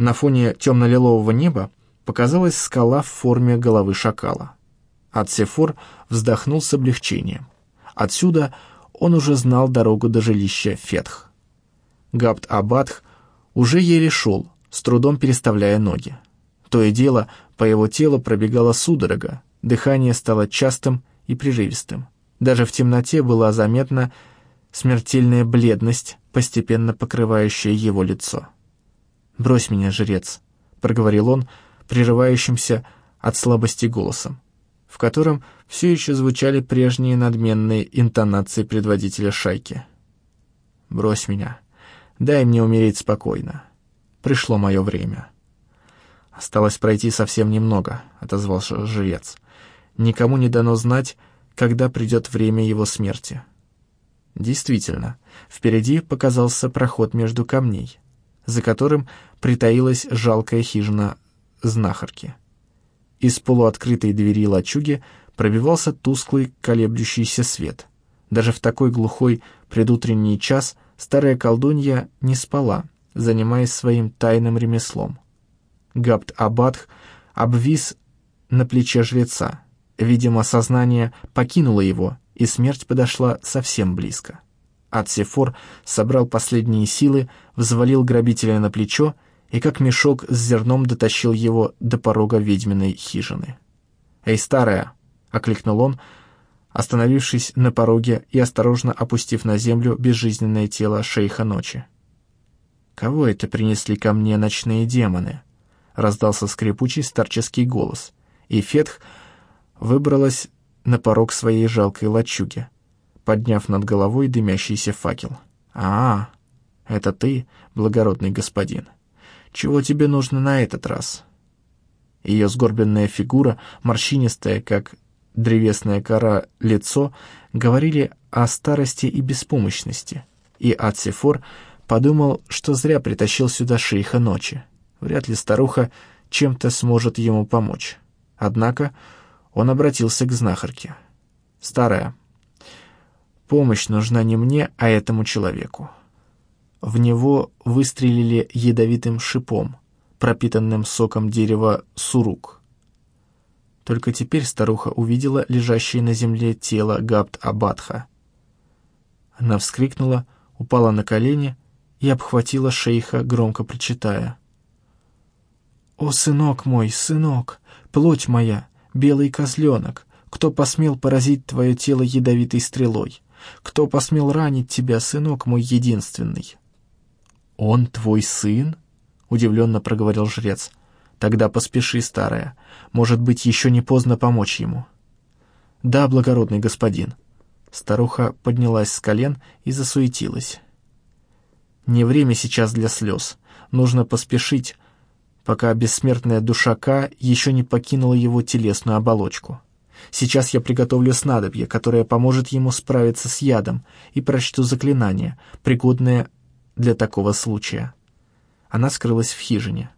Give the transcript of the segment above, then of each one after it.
На фоне темно-лилового неба показалась скала в форме головы шакала. Ацефор вздохнул с облегчением. Отсюда он уже знал дорогу до жилища Фетх. Габд-Абадх уже еле шел, с трудом переставляя ноги. То и дело по его телу пробегала судорога, дыхание стало частым и прерывистым. Даже в темноте была заметна смертельная бледность, постепенно покрывающая его лицо. «Брось меня, жрец», — проговорил он, прерывающимся от слабости голосом, в котором все еще звучали прежние надменные интонации предводителя шайки. «Брось меня, дай мне умереть спокойно. Пришло мое время». «Осталось пройти совсем немного», — отозвался жрец. «Никому не дано знать, когда придет время его смерти». Действительно, впереди показался проход между камней, за которым притаилась жалкая хижина знахарки. Из полуоткрытой двери лачуги пробивался тусклый колеблющийся свет. Даже в такой глухой предутренний час старая колдунья не спала, занимаясь своим тайным ремеслом. Габд-Абадх обвис на плече жреца. Видимо, сознание покинуло его, и смерть подошла совсем близко. Ацефор собрал последние силы, взвалил грабителя на плечо и как мешок с зерном дотащил его до порога ведьминой хижины. «Эй, старая!» — окликнул он, остановившись на пороге и осторожно опустив на землю безжизненное тело шейха ночи. «Кого это принесли ко мне ночные демоны?» — раздался скрипучий старческий голос, и Фетх выбралась на порог своей жалкой лачуги, подняв над головой дымящийся факел. «А, это ты, благородный господин. Чего тебе нужно на этот раз?» Ее сгорбленная фигура, морщинистая, как древесная кора, лицо, говорили о старости и беспомощности, и Ацифор подумал, что зря притащил сюда шейха ночи. Вряд ли старуха чем-то сможет ему помочь. Однако он обратился к знахарке. «Старая, помощь нужна не мне, а этому человеку». В него выстрелили ядовитым шипом, пропитанным соком дерева сурук. Только теперь старуха увидела лежащее на земле тело Габд-Абадха. Она вскрикнула, упала на колени и обхватила шейха, громко причитая. «О, сынок мой, сынок, плоть моя, белый козленок, кто посмел поразить твое тело ядовитой стрелой? Кто посмел ранить тебя, сынок мой единственный?» «Он твой сын?» — удивленно проговорил жрец. «Тогда поспеши, старая. Может быть, еще не поздно помочь ему». «Да, благородный господин». Старуха поднялась с колен и засуетилась. «Не время сейчас для слез. Нужно поспешить, пока бессмертная душа Ка еще не покинула его телесную оболочку. Сейчас я приготовлю снадобье, которое поможет ему справиться с ядом, и прочту заклинание, пригодное для такого случая. Она скрылась в хижине.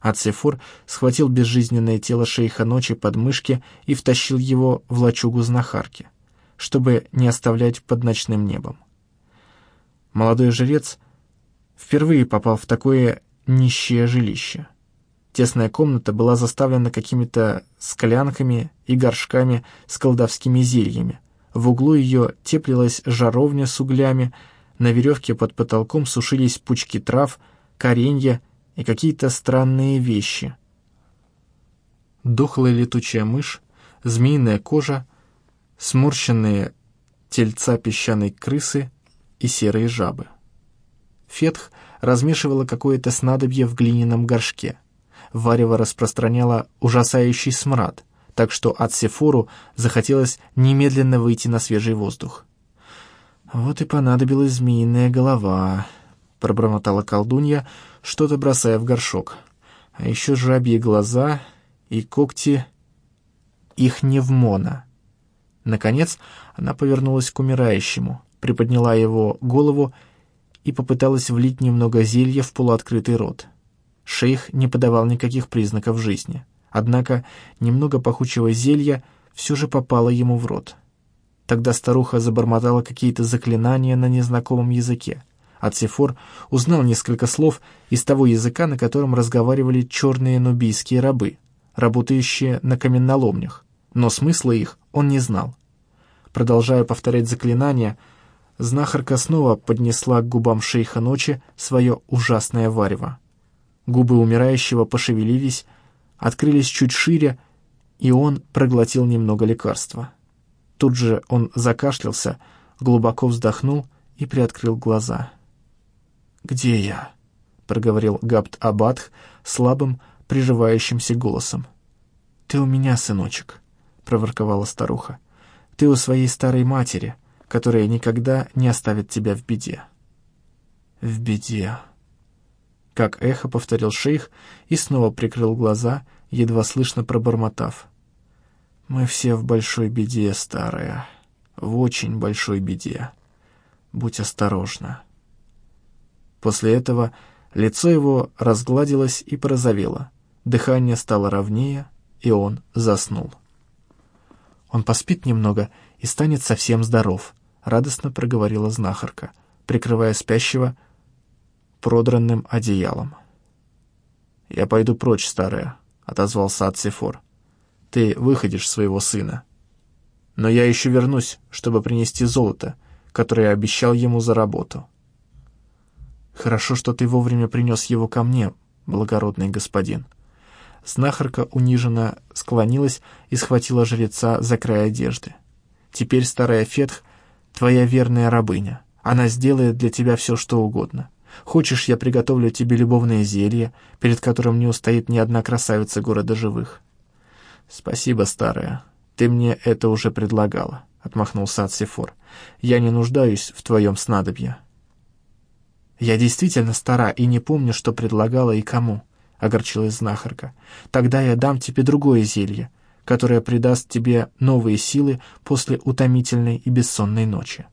Ацефур схватил безжизненное тело шейха ночи под мышки и втащил его в лачугу знахарки, чтобы не оставлять под ночным небом. Молодой жрец впервые попал в такое нищее жилище — Тесная комната была заставлена какими-то склянками и горшками с колдовскими зельями. В углу ее теплилась жаровня с углями, на веревке под потолком сушились пучки трав, коренья и какие-то странные вещи. Дохлая летучая мышь, змеиная кожа, сморщенные тельца песчаной крысы и серые жабы. Фетх размешивала какое-то снадобье в глиняном горшке — варево распространяло ужасающий смрад, так что от Сефору захотелось немедленно выйти на свежий воздух. «Вот и понадобилась змеиная голова», — пробормотала колдунья, что-то бросая в горшок. «А еще жабьи глаза и когти их невмона». Наконец она повернулась к умирающему, приподняла его голову и попыталась влить немного зелья в полуоткрытый рот. Шейх не подавал никаких признаков жизни. Однако немного пахучего зелья все же попало ему в рот. Тогда старуха забормотала какие-то заклинания на незнакомом языке. Ацифор узнал несколько слов из того языка, на котором разговаривали черные нубийские рабы, работающие на каменноломнях, но смысла их он не знал. Продолжая повторять заклинания, знахарка снова поднесла к губам шейха ночи свое ужасное варево. Губы умирающего пошевелились, открылись чуть шире, и он проглотил немного лекарства. Тут же он закашлялся, глубоко вздохнул и приоткрыл глаза. «Где я?» — проговорил Габд Абадх слабым, приживающимся голосом. «Ты у меня, сыночек», — проворковала старуха. «Ты у своей старой матери, которая никогда не оставит тебя в беде». «В беде», — как эхо повторил шейх и снова прикрыл глаза, едва слышно пробормотав. «Мы все в большой беде, старая, в очень большой беде. Будь осторожна». После этого лицо его разгладилось и порозовело, дыхание стало ровнее, и он заснул. «Он поспит немного и станет совсем здоров», — радостно проговорила знахарка, прикрывая спящего продранным одеялом. «Я пойду прочь, старая», — отозвался Ацифор. «Ты выходишь своего сына. Но я еще вернусь, чтобы принести золото, которое я обещал ему за работу». «Хорошо, что ты вовремя принес его ко мне, благородный господин». Знахарка униженно склонилась и схватила жреца за край одежды. «Теперь старая Фетх — твоя верная рабыня. Она сделает для тебя все, что угодно. Хочешь, я приготовлю тебе любовное зелье, перед которым не устоит ни одна красавица города живых?» «Спасибо, старая. Ты мне это уже предлагала», — отмахнулся Ацифор. «Я не нуждаюсь в твоем снадобье». «Я действительно стара и не помню, что предлагала и кому», — огорчилась знахарка. «Тогда я дам тебе другое зелье, которое придаст тебе новые силы после утомительной и бессонной ночи».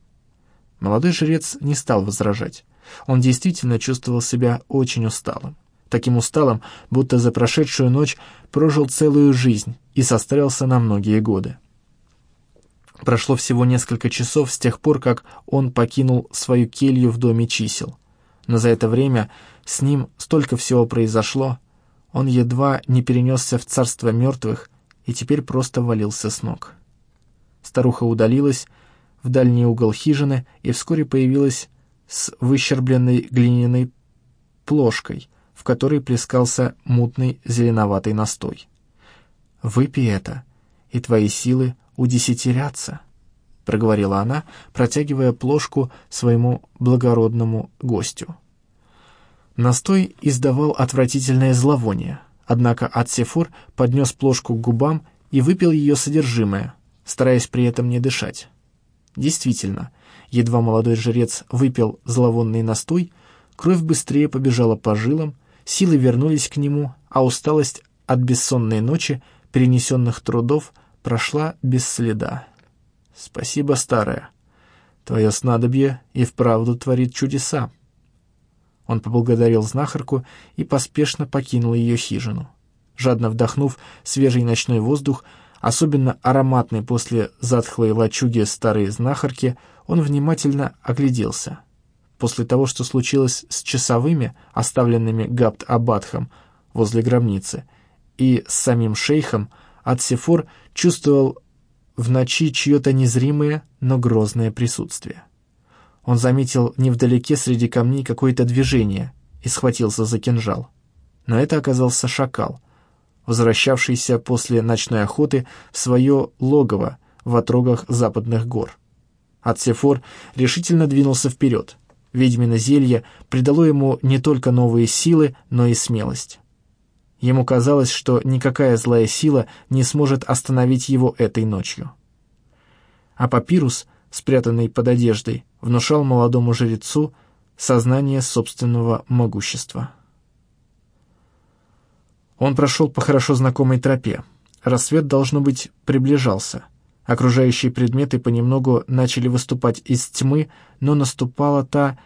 Молодой жрец не стал возражать. Он действительно чувствовал себя очень усталым. Таким усталым, будто за прошедшую ночь прожил целую жизнь и состарился на многие годы. Прошло всего несколько часов с тех пор, как он покинул свою келью в доме чисел но за это время с ним столько всего произошло, он едва не перенесся в царство мертвых и теперь просто валился с ног. Старуха удалилась в дальний угол хижины и вскоре появилась с выщербленной глиняной плошкой, в которой плескался мутный зеленоватый настой. «Выпей это, и твои силы удесятерятся», — проговорила она, протягивая плошку своему благородному гостю. Настой издавал отвратительное зловоние, однако Ацефур поднес плошку к губам и выпил ее содержимое, стараясь при этом не дышать. Действительно, едва молодой жрец выпил зловонный настой, кровь быстрее побежала по жилам, силы вернулись к нему, а усталость от бессонной ночи, перенесенных трудов, прошла без следа. «Спасибо, старая. Твое снадобье и вправду творит чудеса», он поблагодарил знахарку и поспешно покинул ее хижину. Жадно вдохнув свежий ночной воздух, особенно ароматный после затхлой лачуги старой знахарки, он внимательно огляделся. После того, что случилось с часовыми, оставленными Габд-Абадхом возле гробницы, и с самим шейхом, Атсифор чувствовал в ночи чье-то незримое, но грозное присутствие. Он заметил невдалеке среди камней какое-то движение и схватился за кинжал. Но это оказался шакал, возвращавшийся после ночной охоты в свое логово в отрогах западных гор. Ацефор решительно двинулся вперед. Ведьмино зелье придало ему не только новые силы, но и смелость. Ему казалось, что никакая злая сила не сможет остановить его этой ночью. А папирус, спрятанный под одеждой, внушал молодому жрецу сознание собственного могущества. Он прошел по хорошо знакомой тропе. Рассвет, должно быть, приближался. Окружающие предметы понемногу начали выступать из тьмы, но наступала та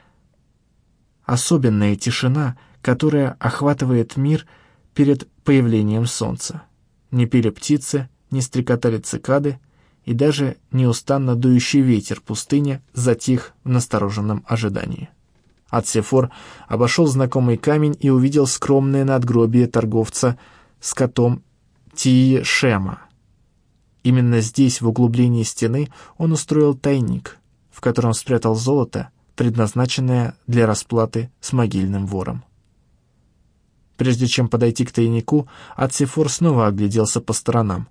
особенная тишина, которая охватывает мир перед появлением солнца. Не пели птицы, не стрекотали цикады, и даже неустанно дующий ветер пустыни затих в настороженном ожидании. Ацефор обошел знакомый камень и увидел скромное надгробие торговца с котом Тии. Именно здесь, в углублении стены, он устроил тайник, в котором спрятал золото, предназначенное для расплаты с могильным вором. Прежде чем подойти к тайнику, Ацефор снова огляделся по сторонам.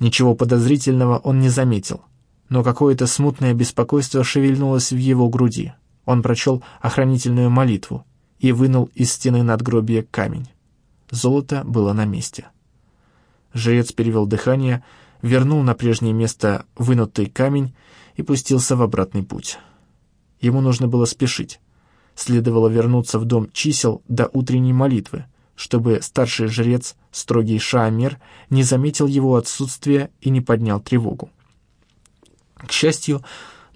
Ничего подозрительного он не заметил, но какое-то смутное беспокойство шевельнулось в его груди. Он прочел охранительную молитву и вынул из стены надгробия камень. Золото было на месте. Жрец перевел дыхание, вернул на прежнее место вынутый камень и пустился в обратный путь. Ему нужно было спешить. Следовало вернуться в дом чисел до утренней молитвы, чтобы старший жрец, строгий Шаамер, не заметил его отсутствия и не поднял тревогу. К счастью,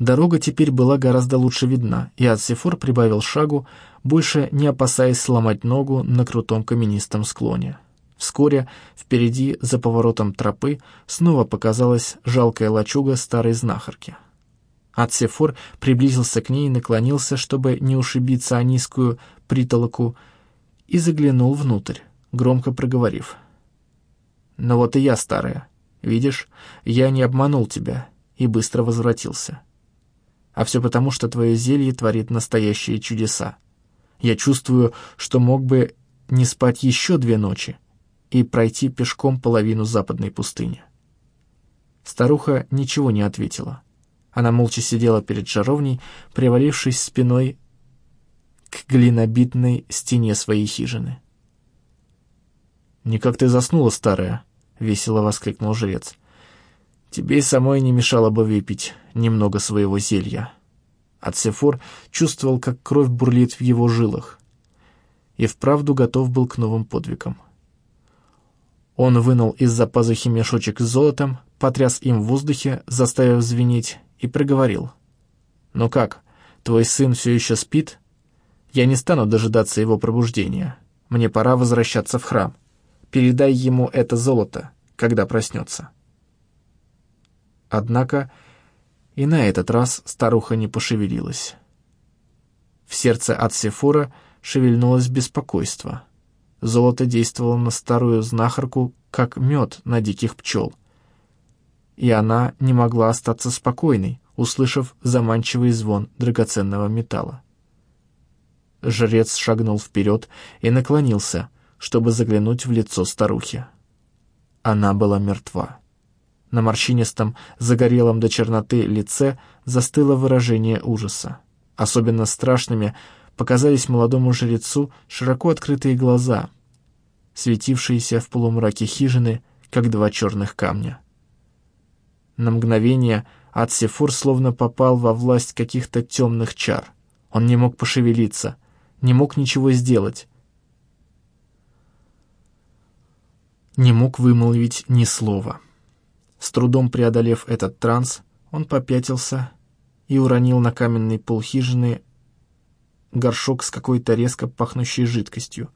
дорога теперь была гораздо лучше видна, и Ацефор прибавил шагу, больше не опасаясь сломать ногу на крутом каменистом склоне. Вскоре впереди, за поворотом тропы, снова показалась жалкая лачуга старой знахарки. Ацефор приблизился к ней и наклонился, чтобы не ушибиться о низкую притолоку, и заглянул внутрь, громко проговорив. «Ну вот и я, старая. Видишь, я не обманул тебя и быстро возвратился. А все потому, что твое зелье творит настоящие чудеса. Я чувствую, что мог бы не спать еще две ночи, и пройти пешком половину западной пустыни. Старуха ничего не ответила. Она молча сидела перед жаровней, привалившись спиной к глинобитной стене своей хижины. «Никак ты заснула, старая!» — весело воскликнул жрец. «Тебе и самой не мешало бы выпить немного своего зелья». Ацефор чувствовал, как кровь бурлит в его жилах, и вправду готов был к новым подвигам. Он вынул из-за пазухи мешочек с золотом, потряс им в воздухе, заставив звенеть, и проговорил. «Ну как, твой сын все еще спит? Я не стану дожидаться его пробуждения. Мне пора возвращаться в храм. Передай ему это золото, когда проснется». Однако и на этот раз старуха не пошевелилась. В сердце от Сефора шевельнулось беспокойство — Золото действовало на старую знахарку, как мед на диких пчел. И она не могла остаться спокойной, услышав заманчивый звон драгоценного металла. Жрец шагнул вперед и наклонился, чтобы заглянуть в лицо старухи. Она была мертва. На морщинистом, загорелом до черноты лице застыло выражение ужаса. Особенно страшными показались молодому жрецу широко открытые глаза, светившиеся в полумраке хижины, как два черных камня. На мгновение Ацефур словно попал во власть каких-то темных чар. Он не мог пошевелиться, не мог ничего сделать, не мог вымолвить ни слова. С трудом преодолев этот транс, он попятился и уронил на каменный пол хижины горшок с какой-то резко пахнущей жидкостью.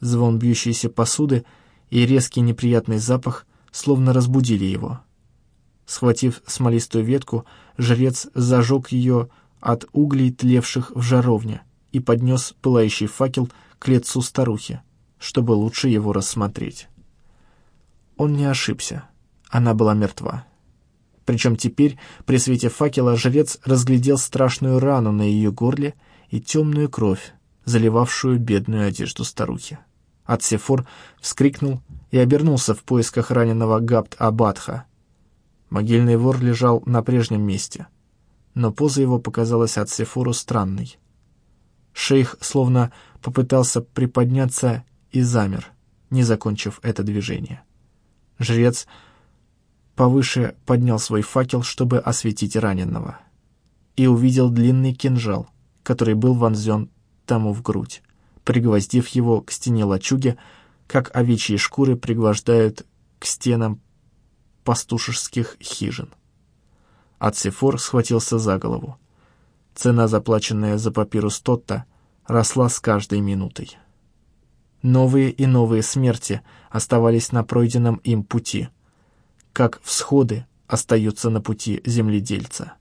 Звон бьющейся посуды и резкий неприятный запах словно разбудили его. Схватив смолистую ветку, жрец зажег ее от углей, тлевших в жаровне, и поднес пылающий факел к лицу старухи, чтобы лучше его рассмотреть. Он не ошибся. Она была мертва. Причем теперь, при свете факела, жрец разглядел страшную рану на ее горле и темную кровь, заливавшую бедную одежду старухи. Атсефор вскрикнул и обернулся в поисках раненого Габт-Абадха. Могильный вор лежал на прежнем месте, но поза его показалась Атсефору странной. Шейх словно попытался приподняться и замер, не закончив это движение. Жрец повыше поднял свой факел, чтобы осветить раненого, и увидел длинный кинжал, который был вонзен тому в грудь, пригвоздив его к стене лачуги, как овечьи шкуры пригвождают к стенам пастушеских хижин. Ацефор схватился за голову. Цена, заплаченная за папирус Тотта, росла с каждой минутой. Новые и новые смерти оставались на пройденном им пути, как всходы остаются на пути земледельца.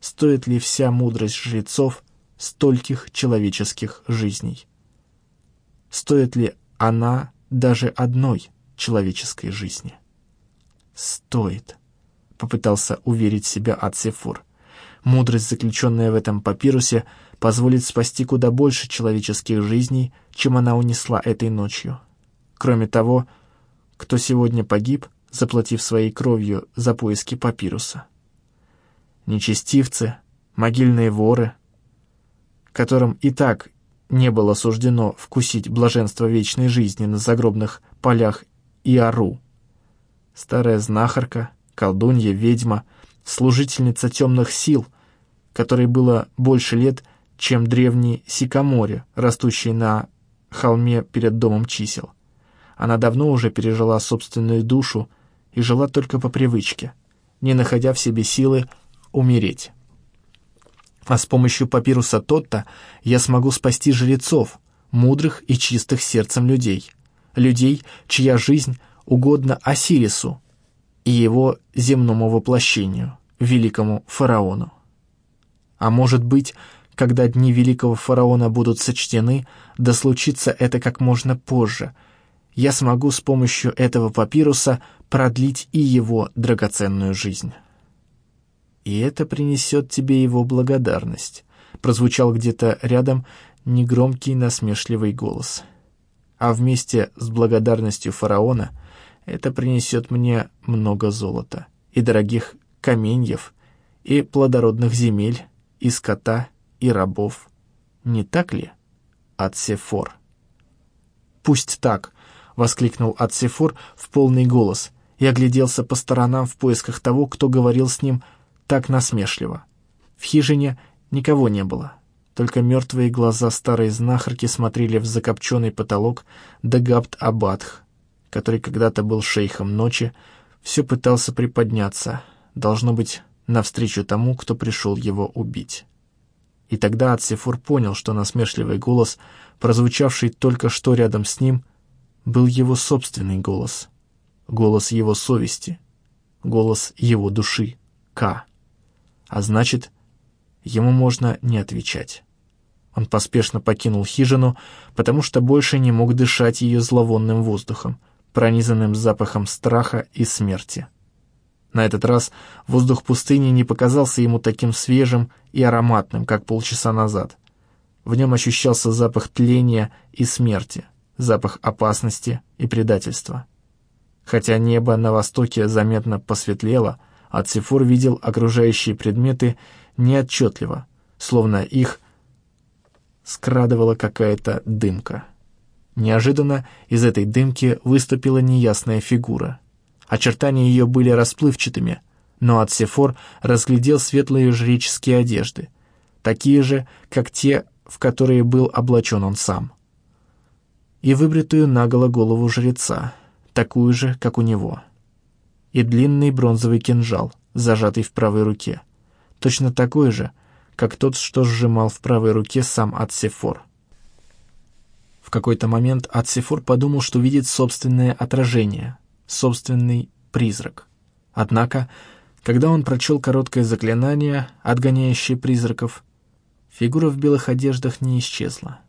Стоит ли вся мудрость жрецов стольких человеческих жизней? Стоит ли она даже одной человеческой жизни? Стоит, попытался уверить себя Ацефур. Мудрость, заключенная в этом папирусе, позволит спасти куда больше человеческих жизней, чем она унесла этой ночью. Кроме того, кто сегодня погиб, заплатив своей кровью за поиски папируса. Нечестивцы, могильные воры, которым и так не было суждено вкусить блаженство вечной жизни на загробных полях Иару. Старая знахарка, колдунья, ведьма, служительница темных сил, которой было больше лет, чем древний сикаморе, растущий на холме перед домом чисел. Она давно уже пережила собственную душу и жила только по привычке, не находя в себе силы умереть. А с помощью папируса Тотта я смогу спасти жрецов, мудрых и чистых сердцем людей, людей, чья жизнь угодна Осирису и его земному воплощению, великому фараону. А может быть, когда дни великого фараона будут сочтены, да случится это как можно позже — я смогу с помощью этого папируса продлить и его драгоценную жизнь. И это принесет тебе его благодарность, прозвучал где-то рядом негромкий насмешливый голос. А вместе с благодарностью фараона это принесет мне много золота и дорогих каменьев, и плодородных земель, и скота, и рабов. Не так ли, Ацефор? Пусть так, воскликнул Ацефур в полный голос и огляделся по сторонам в поисках того, кто говорил с ним так насмешливо. В хижине никого не было, только мертвые глаза старой знахарки смотрели в закопченный потолок Дагабт Абадх, который когда-то был шейхом ночи, все пытался приподняться, должно быть, навстречу тому, кто пришел его убить. И тогда Ацефур понял, что насмешливый голос, прозвучавший только что рядом с ним, был его собственный голос, голос его совести, голос его души, К. А значит, ему можно не отвечать. Он поспешно покинул хижину, потому что больше не мог дышать ее зловонным воздухом, пронизанным запахом страха и смерти. На этот раз воздух пустыни не показался ему таким свежим и ароматным, как полчаса назад. В нем ощущался запах тления и смерти — запах опасности и предательства. Хотя небо на востоке заметно посветлело, Ацифур видел окружающие предметы неотчетливо, словно их скрадывала какая-то дымка. Неожиданно из этой дымки выступила неясная фигура. Очертания ее были расплывчатыми, но Ацефор разглядел светлые жреческие одежды, такие же, как те, в которые был облачен он сам и выбритую наголо голову жреца, такую же, как у него, и длинный бронзовый кинжал, зажатый в правой руке, точно такой же, как тот, что сжимал в правой руке сам Ацефор. В какой-то момент Ацефор подумал, что видит собственное отражение, собственный призрак. Однако, когда он прочел короткое заклинание, отгоняющее призраков, фигура в белых одеждах не исчезла.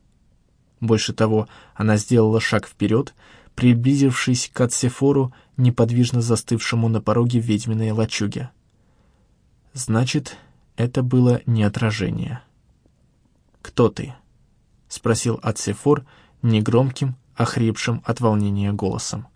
Больше того, она сделала шаг вперед, приблизившись к Ацефору, неподвижно застывшему на пороге ведьминой лачуги. Значит, это было не отражение. «Кто ты?» — спросил Ацефор негромким, охрипшим от волнения голосом.